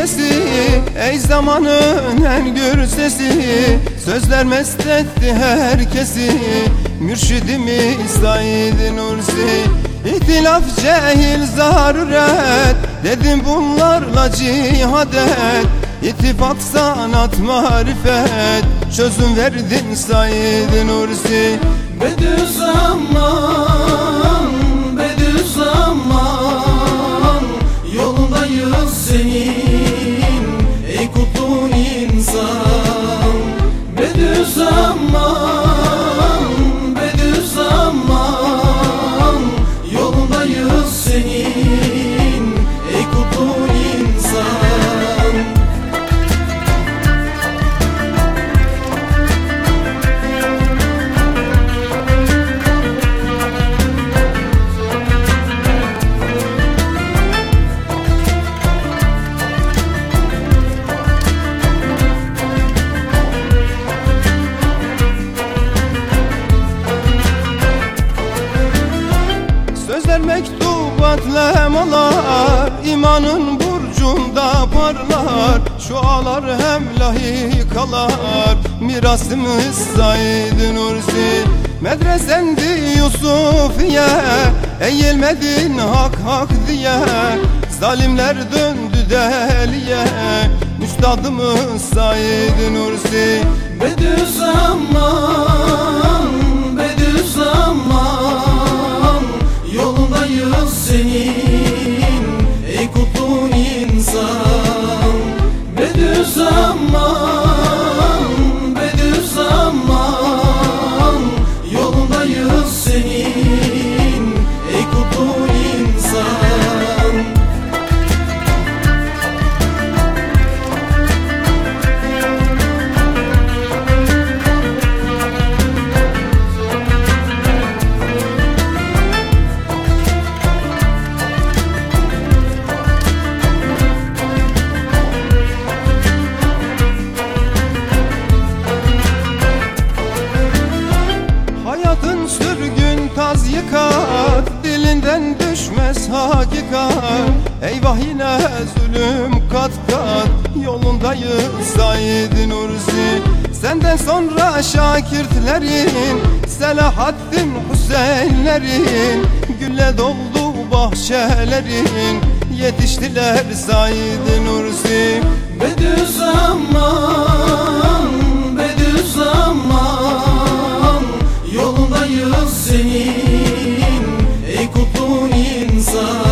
Ey zamanın en gür sesi. Sözler mest etti herkesi Mürşidimiz Said Nursi. İhtilaf cehil zaruret Dedim bunlarla cihad et. İttifak sanat marifet Çözüm verdin Said Nursi. Bediüzzaman, Bediüzzaman, Sözler mektubat lemalar imanın burcunda parlar. Şualar hem lahikalar. Mirasımız Said Nursi? Medresendi Yusufiye Eğilmedin hak hak diye. Zalimler döndü deliye. Üstadımız Said Nursi? Bediüzzaman sun. Düşmez hakikat. Eyvah yine zulüm kat kat. Yolundayız Said Nursi. Senden sonra Şakirtlerin Selahaddin Hüseyinlerin Gülle doldu bahçelerin. Yetiştiler Said Nursi. Bediüzzaman, sun.